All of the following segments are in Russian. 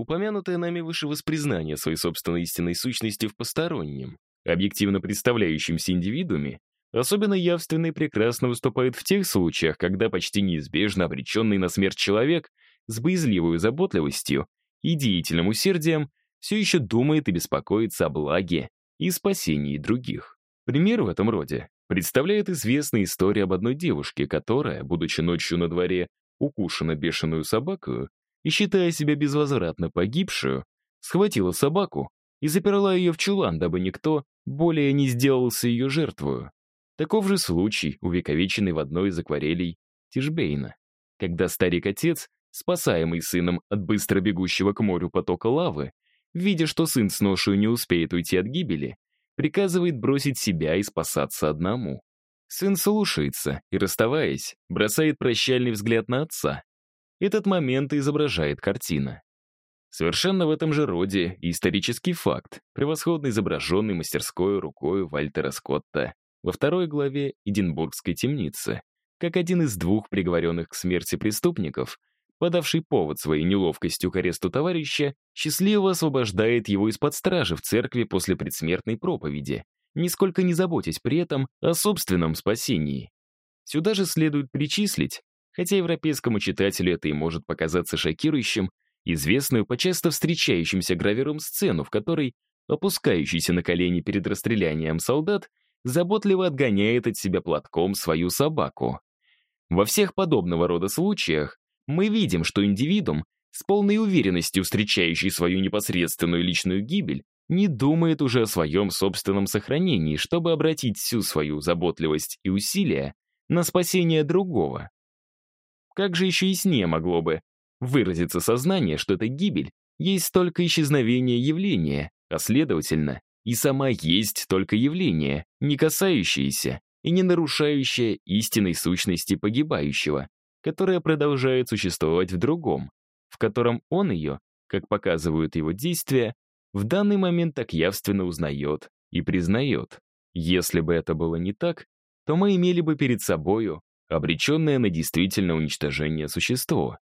упомянутое нами выше воспризнание своей собственной истинной сущности в постороннем, объективно представляющемся индивидууме, особенно явственно и прекрасно выступает в тех случаях, когда почти неизбежно обреченный на смерть человек с боязливой заботливостью и деятельным усердием все еще думает и беспокоится о благе и спасении других. Пример в этом роде представляет известная история об одной девушке, которая, будучи ночью на дворе, укушена бешеную собаку и, считая себя безвозвратно погибшую, схватила собаку и заперла ее в чулан, дабы никто более не сделался ее жертвою. Таков же случай, увековеченный в одной из акварелей Тишбейна, когда старик-отец, спасаемый сыном от быстро бегущего к морю потока лавы, видя, что сын с ношей не успеет уйти от гибели, приказывает бросить себя и спасаться одному. Сын слушается и, расставаясь, бросает прощальный взгляд на отца. Этот момент изображает картина. Совершенно в этом же роде исторический факт, превосходно изображенный мастерской рукой Вальтера Скотта во второй главе Эдинбургской темницы, как один из двух приговоренных к смерти преступников, подавший повод своей неловкостью к аресту товарища, счастливо освобождает его из-под стражи в церкви после предсмертной проповеди, нисколько не заботясь при этом о собственном спасении. Сюда же следует причислить, хотя европейскому читателю это и может показаться шокирующим, известную по часто встречающимся гравюрам сцену, в которой опускающийся на колени перед расстрелянием солдат заботливо отгоняет от себя платком свою собаку. Во всех подобного рода случаях мы видим, что индивидуум, с полной уверенностью встречающий свою непосредственную личную гибель, не думает уже о своем собственном сохранении, чтобы обратить всю свою заботливость и усилия на спасение другого. Как же еще яснее могло бы выразиться сознание, что эта гибель есть только исчезновение явления, а следовательно, и сама есть только явление, не касающееся и не нарушающее истинной сущности погибающего, которая продолжает существовать в другом, в котором он ее, как показывают его действия, в данный момент так явственно узнает и признает. Если бы это было не так, то мы имели бы перед собою обреченное на действительное уничтожение существо.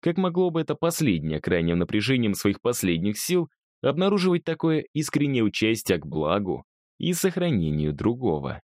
Как могло бы это последнее, крайним напряжением своих последних сил, обнаруживать такое искреннее участие к благу и сохранению другого?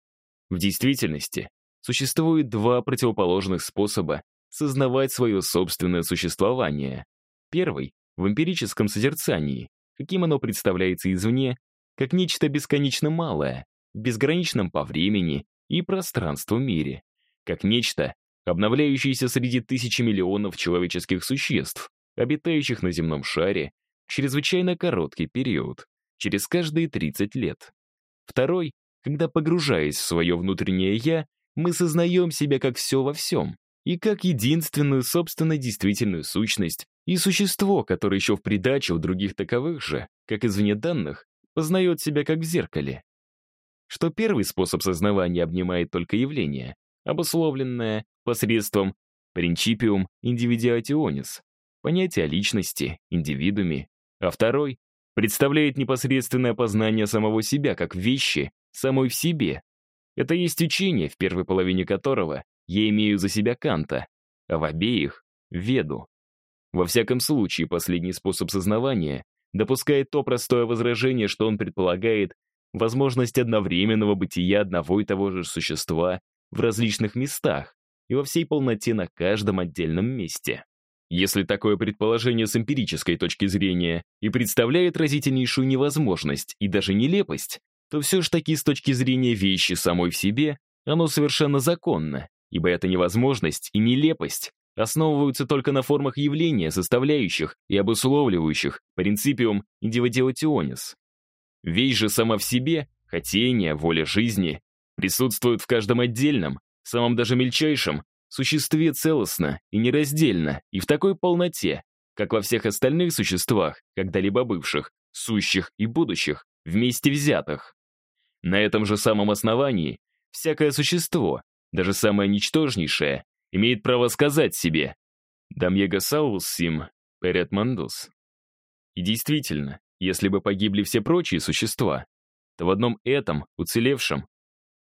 В действительности, существует два противоположных способа сознавать свое собственное существование. Первый — в эмпирическом созерцании, каким оно представляется извне, как нечто бесконечно малое, безграничном по времени и пространству мире, как нечто, обновляющееся среди тысячи миллионов человеческих существ, обитающих на земном шаре, чрезвычайно короткий период, через каждые 30 лет. Второй, когда, погружаясь в свое внутреннее «я», мы сознаем себя как все во всем, и как единственную собственно действительную сущность и существо, которое еще в придачу у других таковых же, как извне данных, познает себя как в зеркале. Что первый способ сознавания обнимает только явление, обусловленное посредством принципиум индивидуатионис, понятие личности, индивидууме, а второй представляет непосредственное познание самого себя как вещи, самой в себе. Это есть учение, в первой половине которого я имею за себя Канта, а в обеих — Веду. Во всяком случае, последний способ сознавания допускает то простое возражение, что он предполагает возможность одновременного бытия одного и того же существа в различных местах и во всей полноте на каждом отдельном месте. Если такое предположение с эмпирической точки зрения и представляет разительнейшую невозможность и даже нелепость, то все ж таки с точки зрения вещи самой в себе оно совершенно законно, ибо эта невозможность и нелепость основываются только на формах явления, составляющих и обусловливающих принципиум индивидуатионис. Вещь же сама в себе, хотение, воля жизни, присутствует в каждом отдельном, самом даже мельчайшем, существе целостно и нераздельно, и в такой полноте, как во всех остальных существах, когда-либо бывших, сущих и будущих, вместе взятых. На этом же самом основании всякое существо, даже самое ничтожнейшее, имеет право сказать себе «Дамьего саус сим перет мандус». И действительно, если бы погибли все прочие существа, то в одном этом, уцелевшем,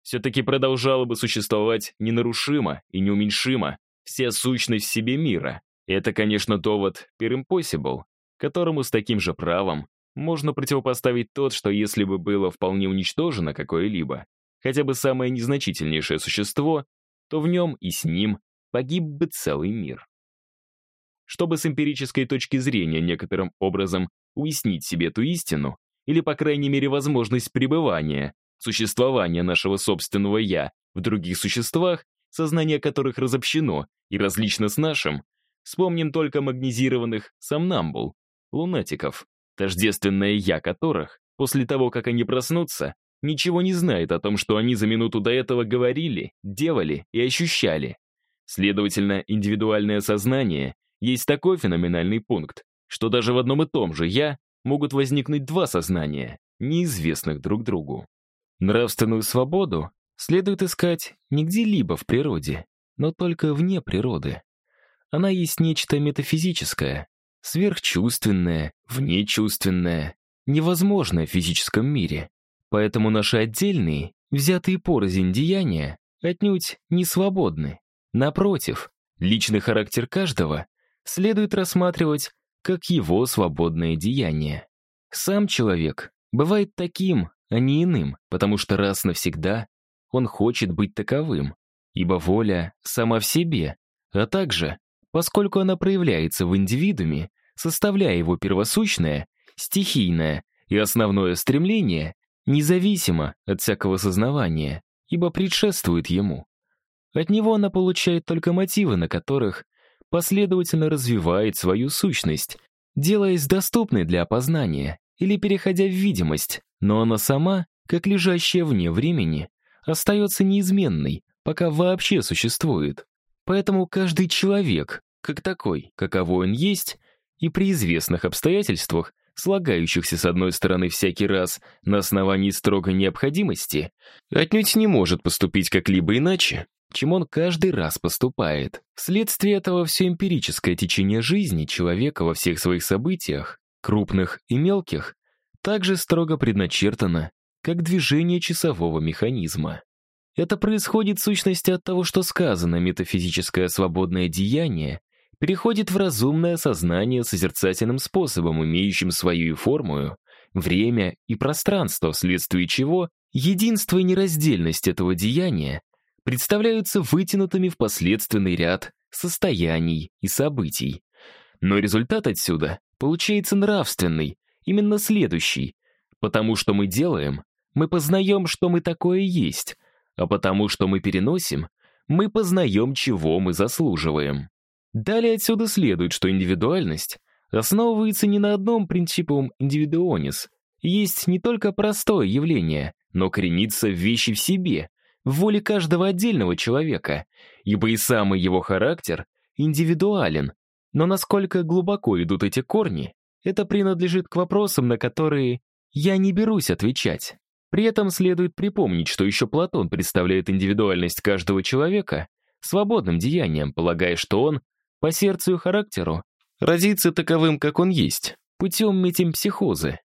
все-таки продолжала бы существовать ненарушимо и неуменьшимо вся сущность в себе мира. Это, конечно, довод per impossible, которому с таким же правом можно противопоставить тот, что если бы было вполне уничтожено какое-либо, хотя бы самое незначительнейшее существо, то в нем и с ним погиб бы целый мир. Чтобы с эмпирической точки зрения некоторым образом уяснить себе эту истину, или, по крайней мере, возможность пребывания, существования нашего собственного «я» в других существах, сознание которых разобщено и различно с нашим, вспомним только магнизированных сомнамбул, лунатиков, тождественное «я» которых, после того, как они проснутся, ничего не знает о том, что они за минуту до этого говорили, делали и ощущали. Следовательно, индивидуальное сознание есть такой феноменальный пункт, что даже в одном и том же «я» могут возникнуть два сознания, неизвестных друг другу. Нравственную свободу следует искать не где-либо в природе, но только вне природы. Она есть нечто метафизическое, сверхчувственное, внечувственное, невозможное в физическом мире. Поэтому наши отдельные, взятые порознь деяния, отнюдь не свободны. Напротив, личный характер каждого следует рассматривать как его свободное деяние. Сам человек бывает таким, а не иным, потому что раз навсегда он хочет быть таковым, ибо воля сама в себе, а также, поскольку она проявляется в индивидууме, составляя его первосущное, стихийное и основное стремление, независимо от всякого сознавания, ибо предшествует ему. От него она получает только мотивы, на которых последовательно развивает свою сущность, делаясь доступной для опознания или переходя в видимость, но она сама, как лежащая вне времени, остается неизменной, пока вообще существует. Поэтому каждый человек, как такой, каково он есть, и при известных обстоятельствах, слагающихся с одной стороны всякий раз на основании строгой необходимости, отнюдь не может поступить как-либо иначе, чем он каждый раз поступает. Вследствие этого все эмпирическое течение жизни человека во всех своих событиях, крупных и мелких, также строго предначертано, как движение часового механизма. Это происходит в сущности от того, что сказано метафизическое свободное деяние переходит в разумное сознание созерцательным способом, имеющим свою форму, время и пространство, вследствие чего единство и нераздельность этого деяния представляются вытянутыми в последственный ряд состояний и событий. Но результат отсюда получается нравственный, именно следующий. Потому что мы делаем, мы познаем, что мы такое есть, а потому что мы переносим, мы познаем, чего мы заслуживаем. Далее отсюда следует, что индивидуальность основывается не на одном принципом индивидуонис. Есть не только простое явление, но коренится в вещи в себе, в воле каждого отдельного человека, ибо и самый его характер индивидуален. Но насколько глубоко идут эти корни, это принадлежит к вопросам, на которые я не берусь отвечать. При этом следует припомнить, что еще Платон представляет индивидуальность каждого человека свободным деянием, полагая, что он, по сердцу и характеру, родится таковым, как он есть, путем метемпсихозы.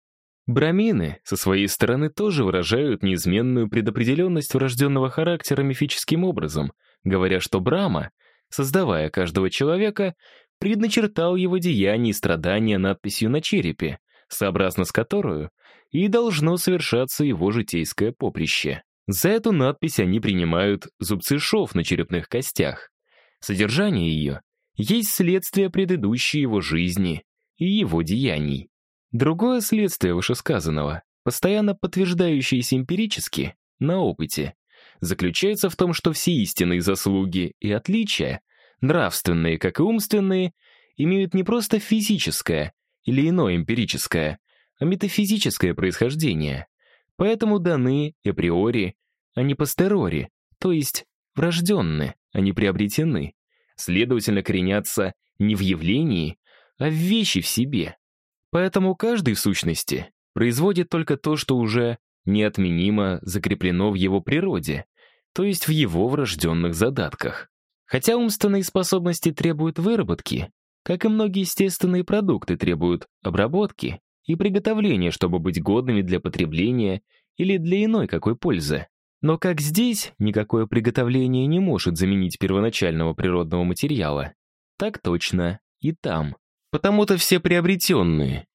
Брамины, со своей стороны, тоже выражают неизменную предопределенность врожденного характера мифическим образом, говоря, что Брама, создавая каждого человека, предначертал его деяния и страдания надписью на черепе, сообразно с которую и должно совершаться его житейское поприще. За эту надпись они принимают зубцы шов на черепных костях. Содержание ее есть следствие предыдущей его жизни и его деяний. Другое следствие вышесказанного, постоянно подтверждающееся эмпирически, на опыте, заключается в том, что все истинные заслуги и отличия, нравственные как и умственные, имеют не просто физическое или иное эмпирическое, а метафизическое происхождение, поэтому даны априори, а не постерори, то есть врожденны, а не приобретены, следовательно, коренятся не в явлении, а в вещи в себе. Поэтому каждый, в сущности, производит только то, что уже неотменимо закреплено в его природе, то есть в его врожденных задатках. Хотя умственные способности требуют выработки, как и многие естественные продукты требуют обработки и приготовления, чтобы быть годными для потребления или для иной какой пользы. Но как здесь никакое приготовление не может заменить первоначального природного материала, так точно и там. Потому-то все приобретенные,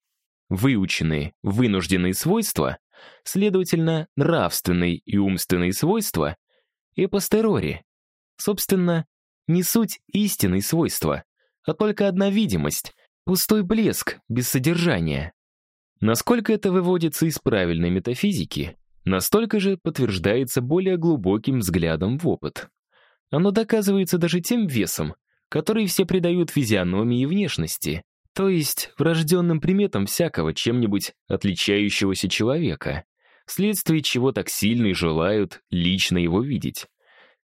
выученные, вынужденные свойства, следовательно, нравственные и умственные свойства, и постерори, собственно, не суть истинные свойства, а только одна видимость, пустой блеск, без содержания. Насколько это выводится из правильной метафизики, настолько же подтверждается более глубоким взглядом в опыт. Оно доказывается даже тем весом, который все придают физиономии и внешности, то есть врожденным приметам всякого чем-нибудь отличающегося человека, вследствие чего так сильно и желают лично его видеть.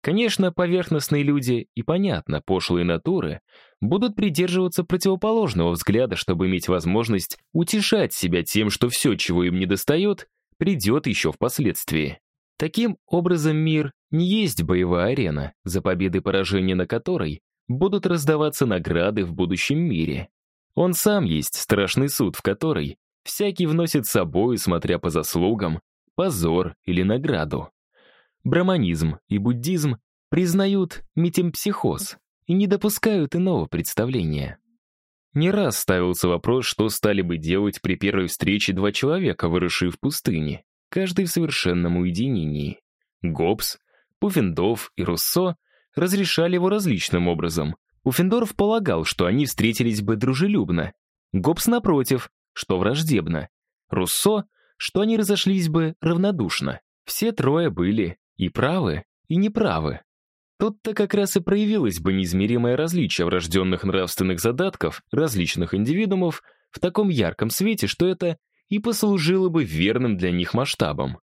Конечно, поверхностные люди и, понятно, пошлые натуры будут придерживаться противоположного взгляда, чтобы иметь возможность утешать себя тем, что все, чего им недостает, придет еще впоследствии. Таким образом, мир не есть боевая арена, за победы и поражения на которой будут раздаваться награды в будущем мире. Он сам есть страшный суд, в который всякий вносит с собой, смотря по заслугам, позор или награду. Браманизм и буддизм признают метемпсихоз и не допускают иного представления. Не раз ставился вопрос, что стали бы делать при первой встрече два человека, выросшие в пустыне, каждый в совершенном уединении. Гоббс, Пуффендов и Руссо разрешали его различным образом. Пуффендорф полагал, что они встретились бы дружелюбно. Гоббс, напротив, что враждебно. Руссо, что они разошлись бы равнодушно. Все трое были и правы, и неправы. Тут-то как раз и проявилось бы неизмеримое различие врожденных нравственных задатков различных индивидуумов в таком ярком свете, что это и послужило бы верным для них масштабом.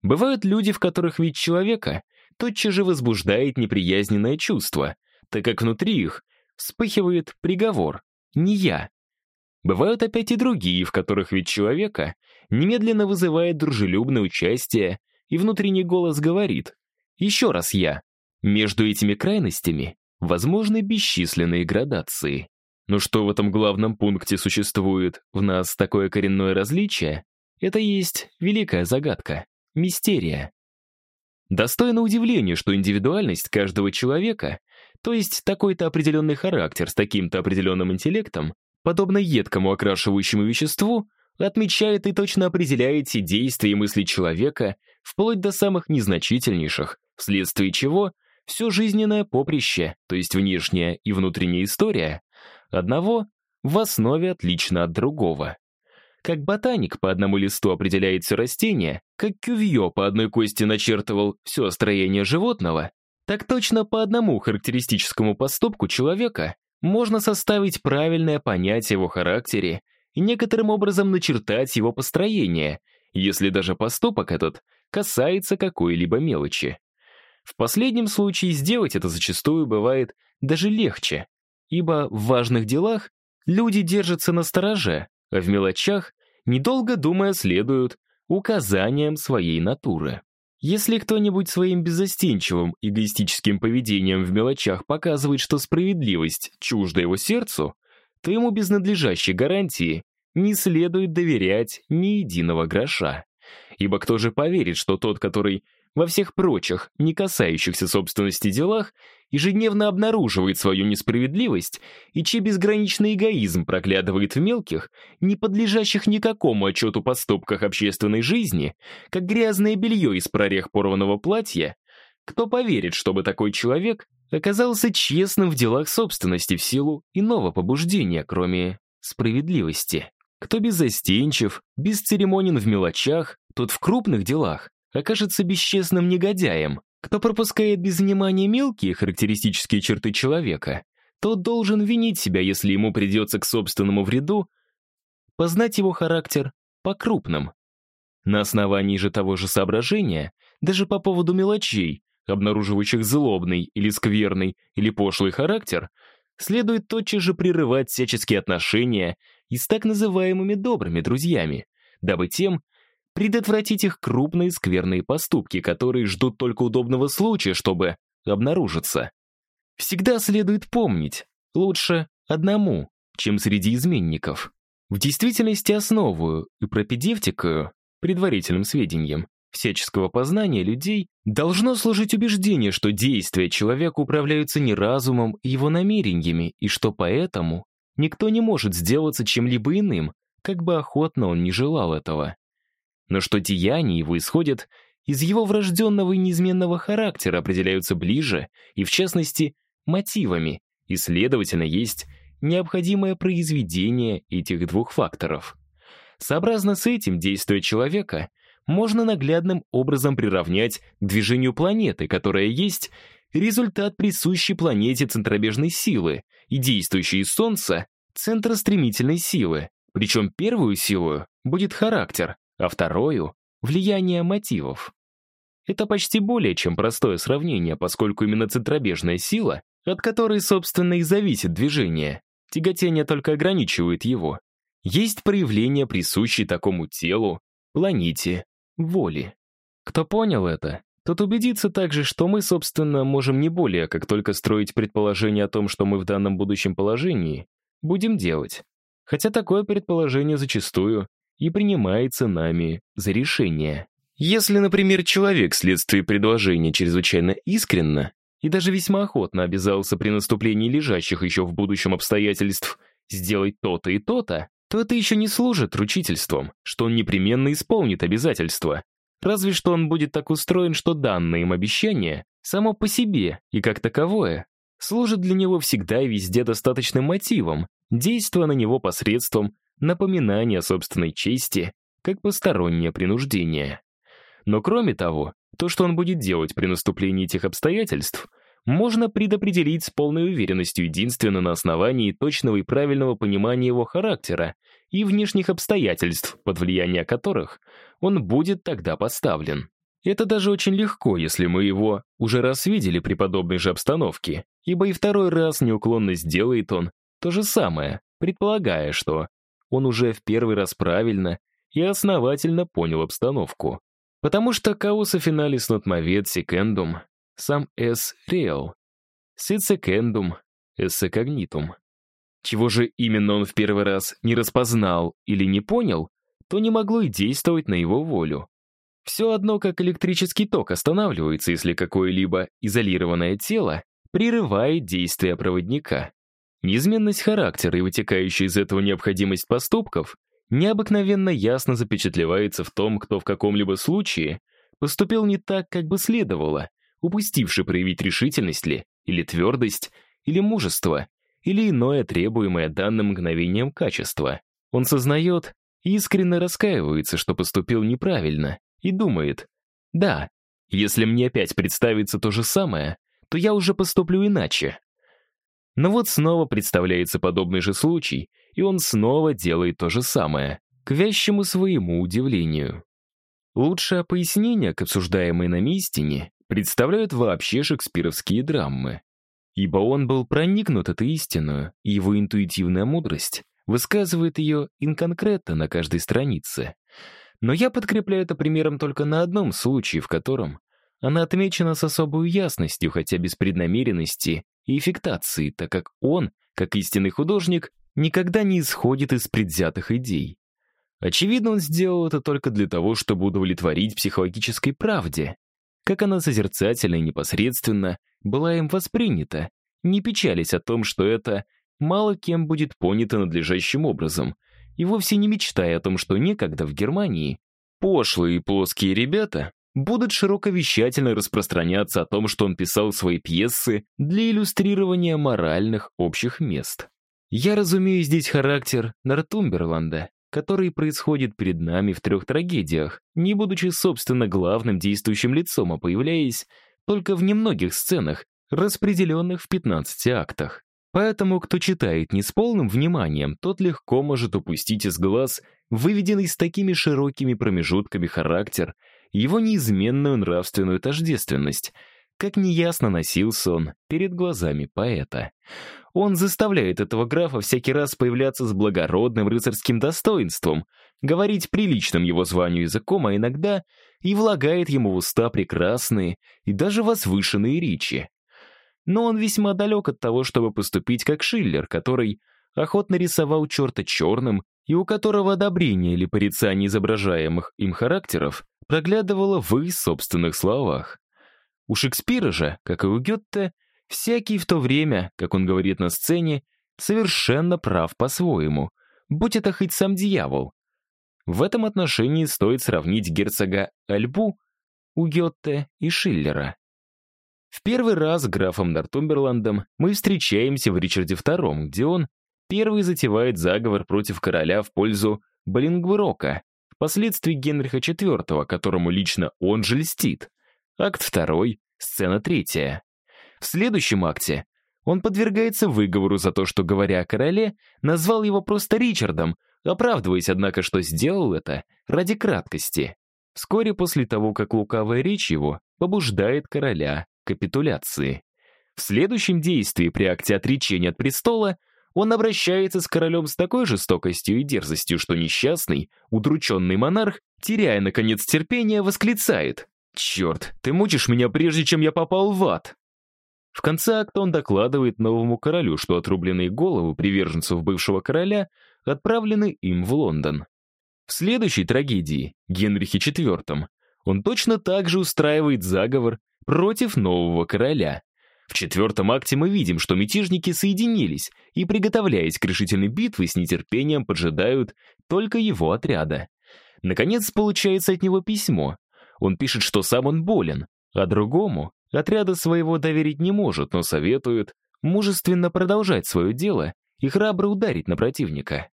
Бывают люди, в которых вид человека тотчас же возбуждает неприязненное чувство, так как внутри их вспыхивает приговор «не я». Бывают опять и другие, в которых вид человека немедленно вызывает дружелюбное участие, и внутренний голос говорит «еще раз я». Между этими крайностями возможны бесчисленные градации. Но что в этом главном пункте существует в нас такое коренное различие, это есть великая загадка, мистерия. Достойно удивления, что индивидуальность каждого человека, то есть такой-то определенный характер с таким-то определенным интеллектом, подобно едкому окрашивающему веществу, отмечает и точно определяет все действия и мысли человека, вплоть до самых незначительнейших, вследствие чего все жизненное поприще, то есть внешняя и внутренняя история, одного в основе отлично от другого. Как ботаник по одному листу определяет все растение, как кювье по одной кости начертывал все строение животного, так точно по одному характеристическому поступку человека можно составить правильное понятие его характере и некоторым образом начертать его построение, если даже поступок этот касается какой-либо мелочи. В последнем случае сделать это зачастую бывает даже легче, ибо в важных делах люди держатся на стороже, а в мелочах, недолго думая, следуют указаниям своей натуры. Если кто-нибудь своим беззастенчивым эгоистическим поведением в мелочах показывает, что справедливость чужда его сердцу, то ему без надлежащей гарантии не следует доверять ни единого гроша. Ибо кто же поверит, что тот, который во всех прочих, не касающихся собственности делах, ежедневно обнаруживает свою несправедливость и чей безграничный эгоизм проглядывает в мелких, не подлежащих никакому отчету поступках общественной жизни, как грязное белье из прорех порванного платья, кто поверит, чтобы такой человек оказался честным в делах собственности в силу иного побуждения, кроме справедливости? Кто беззастенчив, бесцеремонен в мелочах, тот в крупных делах окажется бесчестным негодяем. Кто пропускает без внимания мелкие характеристические черты человека, тот должен винить себя, если ему придется к собственному вреду познать его характер по крупным. На основании же того же соображения, даже по поводу мелочей, обнаруживающих злобный или скверный или пошлый характер, следует тотчас же прерывать всяческие отношения и с так называемыми добрыми друзьями, дабы тем предотвратить их крупные скверные поступки, которые ждут только удобного случая, чтобы обнаружиться. Всегда следует помнить, лучше одному, чем среди изменников. В действительности основу и пропедевтикою, предварительным сведением, всяческого познания людей должно служить убеждение, что действия человека управляются не разумом и его намерениями, и что поэтому никто не может сделаться чем-либо иным, как бы охотно он не желал этого. Но что деяния его исходят из его врожденного и неизменного характера, определяются ближе, и в частности, мотивами, и, следовательно, есть необходимое произведение этих двух факторов. Сообразно с этим действие человека можно наглядным образом приравнять к движению планеты, которая есть результат присущей планете центробежной силы и действующей из Солнца центра стремительной силы. Причем первую силу будет характер, а вторую — влияние мотивов. Это почти более чем простое сравнение, поскольку именно центробежная сила, от которой, собственно, и зависит движение, тяготение только ограничивает его, есть проявление, присущее такому телу, планете, воли. Кто понял это, тот убедится также, что мы, собственно, можем не более, как только строить предположение о том, что мы в данном будущем положении, будем делать. Хотя такое предположение зачастую и принимается нами за решение. Если, например, человек вследствие предложения чрезвычайно искренно и даже весьма охотно обязался при наступлении лежащих еще в будущем обстоятельств сделать то-то и то-то, то это еще не служит ручительством, что он непременно исполнит обязательства. Разве что он будет так устроен, что данное им обещание само по себе и как таковое служит для него всегда и везде достаточным мотивом, действуя на него посредством напоминания собственной чести, как постороннее принуждение. Но кроме того, то, что он будет делать при наступлении этих обстоятельств, можно предопределить с полной уверенностью единственно на основании точного и правильного понимания его характера и внешних обстоятельств, под влияние которых он будет тогда поставлен. Это даже очень легко, если мы его уже раз видели при подобной же обстановке, ибо и второй раз неуклонно сделает он то же самое, предполагая, что он уже в первый раз правильно и основательно понял обстановку. Потому что finalis not movit secundum, сам sit secundum esse cognitum. Чего же именно он в первый раз не распознал или не понял, то не могло и действовать на его волю. Все одно, как электрический ток останавливается, если какое-либо изолированное тело прерывает действие проводника. Неизменность характера и вытекающая из этого необходимость поступков необыкновенно ясно запечатлевается в том, кто в каком-либо случае поступил не так, как бы следовало, упустивший проявить решительность ли, или твердость, или мужество, или иное требуемое данным мгновением качество. Он сознает и искренне раскаивается, что поступил неправильно, и думает, да, если мне опять представится то же самое, то я уже поступлю иначе. Но вот снова представляется подобный же случай, и он снова делает то же самое, к вящему своему удивлению. Лучшее пояснение к обсуждаемой нами истине представляют вообще шекспировские драмы. Ибо он был проникнут этой истиной, и его интуитивная мудрость высказывает ее инконкретно на каждой странице. Но я подкрепляю это примером только на одном случае, в котором она отмечена с особой ясностью, хотя без преднамеренности и эффектации, так как он, как истинный художник, никогда не исходит из предвзятых идей. Очевидно, он сделал это только для того, чтобы удовлетворить психологической правде. Как она созерцательно и непосредственно была им воспринята, не печались о том, что это мало кем будет понято надлежащим образом, и вовсе не мечтая о том, что некогда в Германии пошлые и плоские ребята будут широковещательно распространяться о том, что он писал свои пьесы для иллюстрирования моральных общих мест. Я разумею здесь характер Нортумберланда, который происходит перед нами в трех трагедиях, не будучи, собственно, главным действующим лицом, а появляясь только в немногих сценах, распределенных в 15 актах. Поэтому, кто читает не с полным вниманием, тот легко может упустить из глаз выведенный с такими широкими промежутками характер его неизменную нравственную тождественность, как неясно носился он перед глазами поэта. Он заставляет этого графа всякий раз появляться с благородным рыцарским достоинством, говорить приличным его званию языком, а иногда и влагает ему в уста прекрасные и даже возвышенные речи. Но он весьма далек от того, чтобы поступить как Шиллер, который охотно рисовал черта черным и у которого одобрение или порицание изображаемых им характеров проглядывало в их собственных словах. У Шекспира же, как и у Гетте, всякий в то время, как он говорит на сцене, совершенно прав по-своему, будь это хоть сам дьявол. В этом отношении стоит сравнить герцога Альбу у Гетте и Шиллера. В первый раз с графом Нортумберландом мы встречаемся в Ричарде II, где он первый затевает заговор против короля в пользу Балингврока, впоследствии Генриха IV, которому лично он же льстит. Акт 2, сцена 3. В следующем акте он подвергается выговору за то, что, говоря о короле, назвал его просто Ричардом, оправдываясь, однако, что сделал это ради краткости. Вскоре после того, как лукавая речь его побуждает короля капитуляции. В следующем действии при акте отречения от престола он обращается с королем с такой жестокостью и дерзостью, что несчастный, удрученный монарх, теряя, наконец, терпение, восклицает «Черт, ты мучишь меня, прежде чем я попал в ад!» В конце акта он докладывает новому королю, что отрубленные головы приверженцев бывшего короля отправлены им в Лондон. В следующей трагедии, Генрихе IV, он точно так же устраивает заговор против нового короля. В четвертом акте мы видим, что мятежники соединились и, приготовляясь к решительной битве, с нетерпением поджидают только его отряда. Наконец, получается от него письмо. Он пишет, что сам он болен, а другому отряда своего доверить не может, но советует мужественно продолжать свое дело и храбро ударить на противника.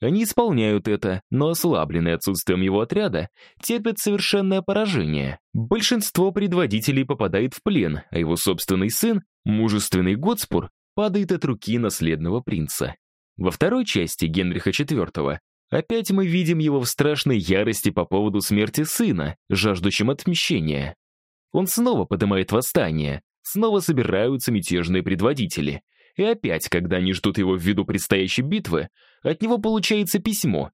Они исполняют это, но ослабленные отсутствием его отряда терпят совершенное поражение. Большинство предводителей попадает в плен, а его собственный сын, мужественный Готспур, падает от руки наследного принца. Во второй части Генриха IV опять мы видим его в страшной ярости по поводу смерти сына, жаждущим отмщения. Он снова поднимает восстание, снова собираются мятежные предводители — и опять, когда они ждут его в виду предстоящей битвы, от него получается письмо.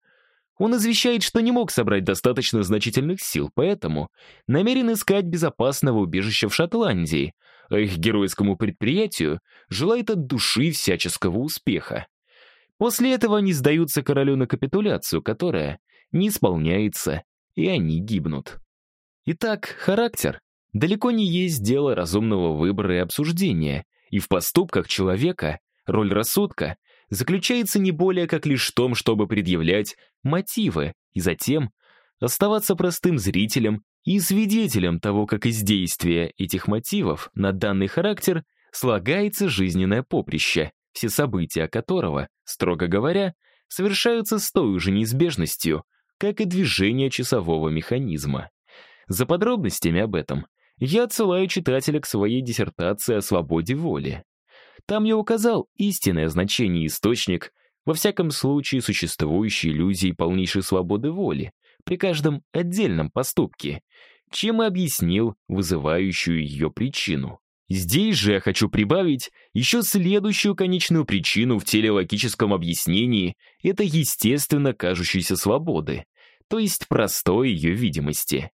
Он извещает, что не мог собрать достаточно значительных сил, поэтому намерен искать безопасного убежища в Шотландии, а их геройскому предприятию желает от души всяческого успеха. После этого они сдаются королю на капитуляцию, которая не исполняется, и они гибнут. Итак, характер далеко не есть дело разумного выбора и обсуждения, и в поступках человека роль рассудка заключается не более как лишь в том, чтобы предъявлять мотивы и затем оставаться простым зрителем и свидетелем того, как из действия этих мотивов на данный характер слагается жизненное поприще, все события которого, строго говоря, совершаются с той же неизбежностью, как и движение часового механизма. За подробностями об этом я отсылаю читателя к своей диссертации о свободе воли. Там я указал истинное значение источник, во всяком случае существующей иллюзии полнейшей свободы воли при каждом отдельном поступке, чем и объяснил вызывающую ее причину. Здесь же я хочу прибавить еще следующую конечную причину в телеологическом объяснении этой естественно кажущейся свободы, то есть простой ее видимости.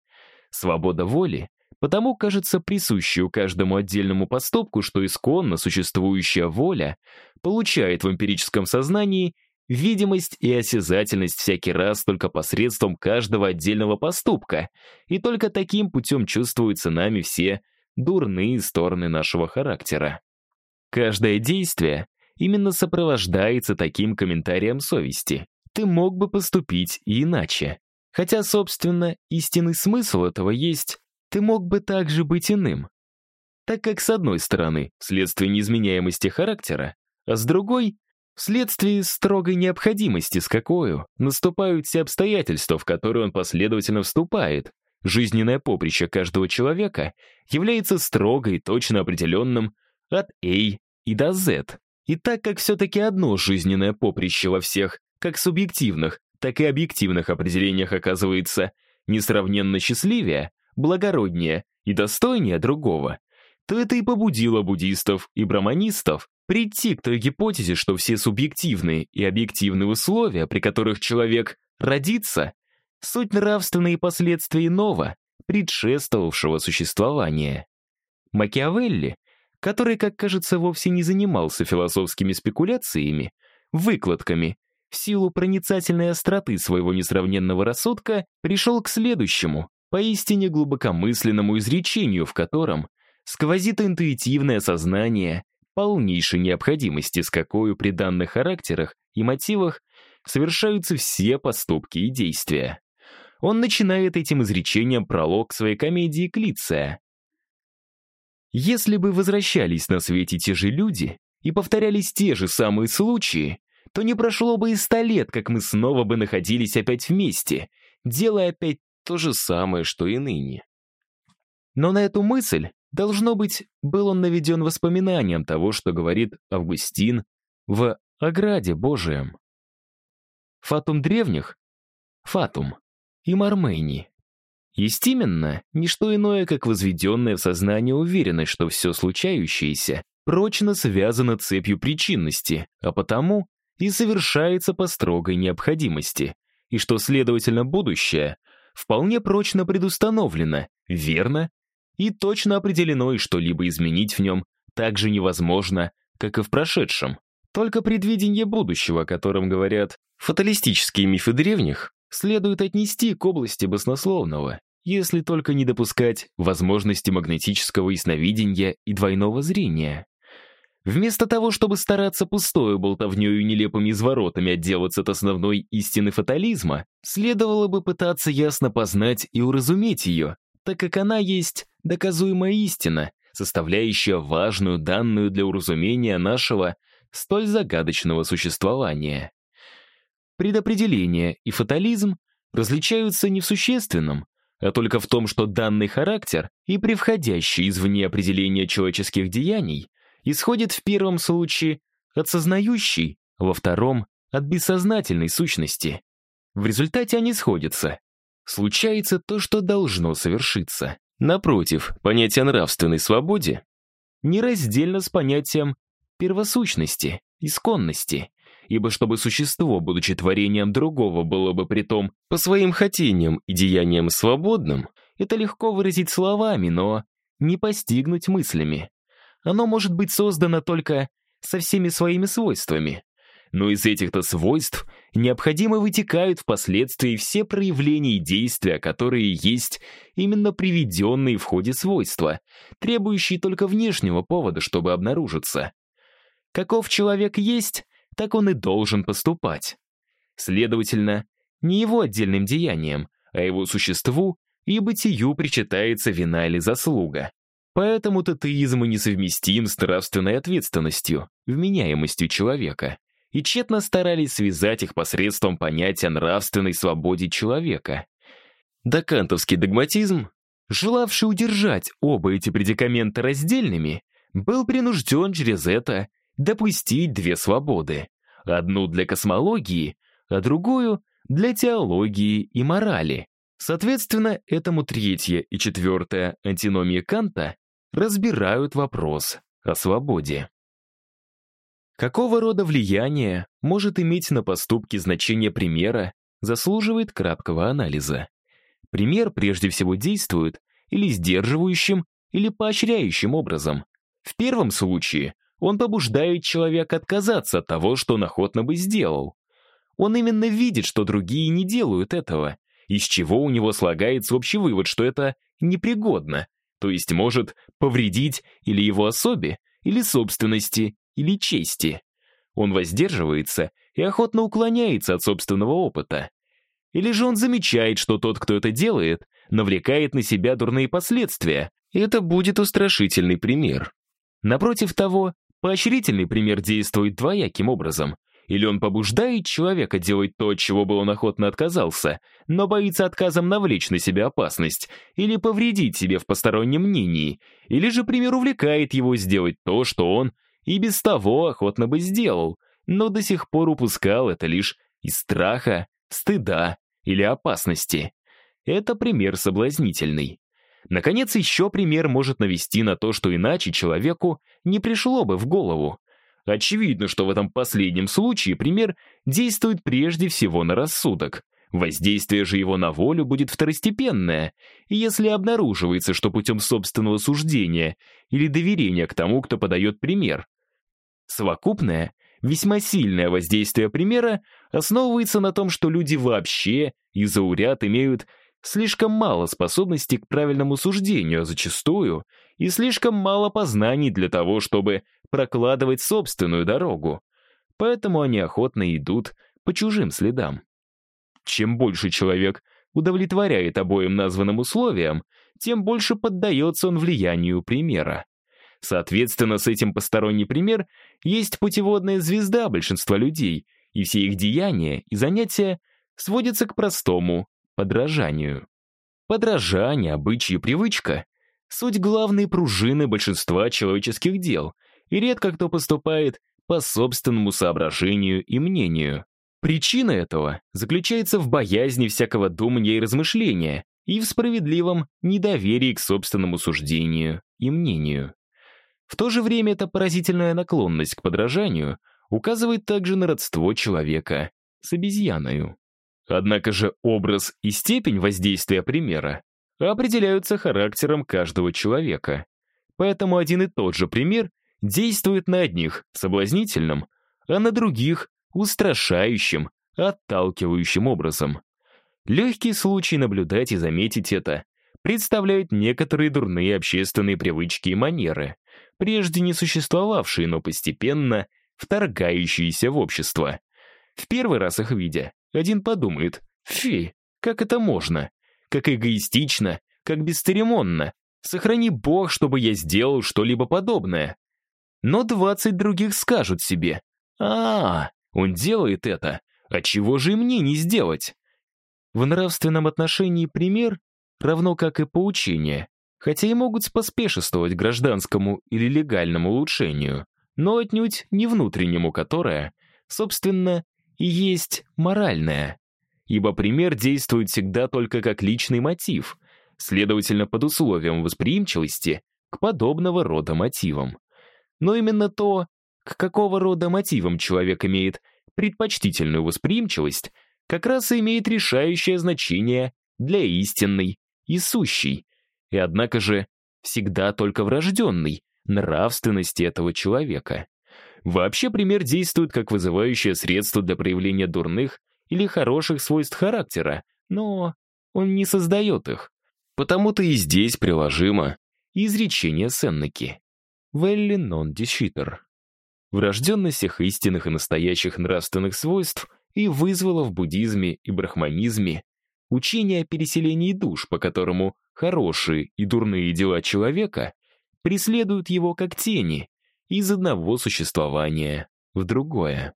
Свобода воли Потому кажется присущую каждому отдельному поступку, что исконно существующая воля получает в эмпирическом сознании видимость и осязательность всякий раз только посредством каждого отдельного поступка, и только таким путем чувствуются нами все дурные стороны нашего характера. Каждое действие именно сопровождается таким комментарием совести. Ты мог бы поступить иначе. Хотя, собственно, истинный смысл этого есть ты мог бы также быть иным. Так как с одной стороны, вследствие неизменяемости характера, а с другой — вследствие строгой необходимости, с какой наступают все обстоятельства, в которые он последовательно вступает, жизненное поприще каждого человека является строго и точно определенным от A и до Z. И так как все-таки одно жизненное поприще во всех, как субъективных, так и объективных определениях оказывается несравненно счастливее, благороднее и достойнее другого, то это и побудило буддистов и браманистов прийти к той гипотезе, что все субъективные и объективные условия, при которых человек родится, суть нравственные последствия иного, предшествовавшего существования. Макиавелли, который, как кажется, вовсе не занимался философскими спекуляциями, выкладками, в силу проницательной остроты своего несравненного рассудка, пришел к следующему поистине глубокомысленному изречению, в котором сквозит интуитивное сознание полнейшей необходимости, с какой при данных характерах и мотивах совершаются все поступки и действия. Он начинает этим изречением пролог своей комедии «Клиция». Если бы возвращались на свете те же люди и повторялись те же самые случаи, то не прошло бы и ста лет, как мы снова бы находились опять вместе, делая опять то же самое, что и ныне. Но на эту мысль, должно быть, был он наведен воспоминанием того, что говорит Августин в «Ограде Божием». Фатум древних — фатум, и Мармени. Есть именно не что иное, как возведенная в сознание уверенность, что все случающееся прочно связано цепью причинности, а потому и совершается по строгой необходимости, и что, следовательно, будущее вполне прочно предустановлено, верно и точно определено, и что-либо изменить в нем так же невозможно, как и в прошедшем. Только предвидение будущего, о котором говорят фаталистические мифы древних, следует отнести к области баснословного, если только не допускать возможности магнетического ясновидения и двойного зрения. Вместо того, чтобы стараться пустою болтовнёю и нелепыми изворотами отделаться от основной истины фатализма, следовало бы пытаться ясно познать и уразуметь ее, так как она есть доказуемая истина, составляющая важную данную для уразумения нашего столь загадочного существования. Предопределение и фатализм различаются не в существенном, а только в том, что данный характер и превходящий извне определения человеческих деяний исходит в первом случае от сознающей, во втором — от бессознательной сущности. В результате они сходятся. Случается то, что должно совершиться. Напротив, понятие нравственной свободе нераздельно с понятием первосущности, исконности, ибо чтобы существо, будучи творением другого, было бы притом по своим хотениям и деяниям свободным, это легко выразить словами, но не постигнуть мыслями. Оно может быть создано только со всеми своими свойствами. Но из этих-то свойств необходимо вытекают впоследствии все проявления и действия, которые есть именно приведенные в ходе свойства, требующие только внешнего повода, чтобы обнаружиться. Каков человек есть, так он и должен поступать. Следовательно, не его отдельным деянием, а его существу и бытию причитается вина или заслуга. Поэтому татеизм и несовместим с нравственной ответственностью, вменяемостью человека, и тщетно старались связать их посредством понятия нравственной свободе человека. Докантовский догматизм, желавший удержать оба эти предикамента раздельными, был принужден через это допустить две свободы. Одну для космологии, а другую для теологии и морали. Соответственно, этому третья и четвертая антиномия Канта разбирают вопрос о свободе. Какого рода влияние может иметь на поступки значение примера, заслуживает краткого анализа. Пример прежде всего действует или сдерживающим, или поощряющим образом. В первом случае он побуждает человека отказаться от того, что он охотно бы сделал. Он именно видит, что другие не делают этого, из чего у него слагается общий вывод, что это непригодно, то есть может повредить или его особе, или собственности, или чести. Он воздерживается и охотно уклоняется от собственного опыта. Или же он замечает, что тот, кто это делает, навлекает на себя дурные последствия. Это будет устрашительный пример. Напротив того, Поощрительный пример действует двояким образом. Или он побуждает человека делать то, от чего бы он охотно отказался, но боится отказом навлечь на себя опасность или повредить себе в постороннем мнении, или же пример увлекает его сделать то, что он и без того охотно бы сделал, но до сих пор упускал это лишь из страха, стыда или опасности. Это пример соблазнительный. Наконец, еще пример может навести на то, что иначе человеку не пришло бы в голову. Очевидно, что в этом последнем случае пример действует прежде всего на рассудок. Воздействие же его на волю будет второстепенное, и если обнаруживается, что путем собственного суждения или доверения к тому, кто подает пример. Совокупное, весьма сильное воздействие примера основывается на том, что люди вообще и зауряд имеют слишком мало способностей к правильному суждению, а зачастую и слишком мало познаний для того, чтобы прокладывать собственную дорогу. Поэтому они охотно идут по чужим следам. Чем больше человек удовлетворяет обоим названным условиям, тем больше поддается он влиянию примера. Соответственно, с этим посторонний пример есть путеводная звезда большинства людей, и все их деяния и занятия сводятся к простому подражанию. Подражание, обычаи, привычка — суть главной пружины большинства человеческих дел, и редко кто поступает по собственному соображению и мнению. Причина этого заключается в боязни всякого думания и размышления и в справедливом недоверии к собственному суждению и мнению. В то же время эта поразительная наклонность к подражанию указывает также на родство человека с обезьяною. Однако же образ и степень воздействия примера определяются характером каждого человека. Поэтому один и тот же пример действует на одних соблазнительным, а на других устрашающим, отталкивающим образом. Легкий случай наблюдать и заметить это представляют некоторые дурные общественные привычки и манеры, прежде не существовавшие, но постепенно вторгающиеся в общество. В первый раз их видя, один подумает, фи, как это можно? Как эгоистично, как бесцеремонно. Сохрани Бог, чтобы я сделал что-либо подобное. Но двадцать других скажут себе, а, -а он делает это, а чего же и мне не сделать? В нравственном отношении пример, равно как и поучение, хотя и могут споспешествовать гражданскому или легальному улучшению, но отнюдь не внутреннему, которое, собственно, и есть моральное. Ибо пример действует всегда только как личный мотив, следовательно, под условием восприимчивости к подобного рода мотивам. Но именно то, к какого рода мотивам человек имеет предпочтительную восприимчивость, как раз и имеет решающее значение для истинной и сущей, и однако же всегда только врожденной нравственности этого человека. Вообще пример действует как вызывающее средство для проявления дурных или хороших свойств характера, но он не создает их. Потому-то и здесь приложимо изречение Сеннеки. «Велли нон деситер» врожденность всех истинных и настоящих нравственных свойств и вызвала в буддизме и брахманизме учение о переселении душ, по которому хорошие и дурные дела человека преследуют его как тени из одного существования в другое.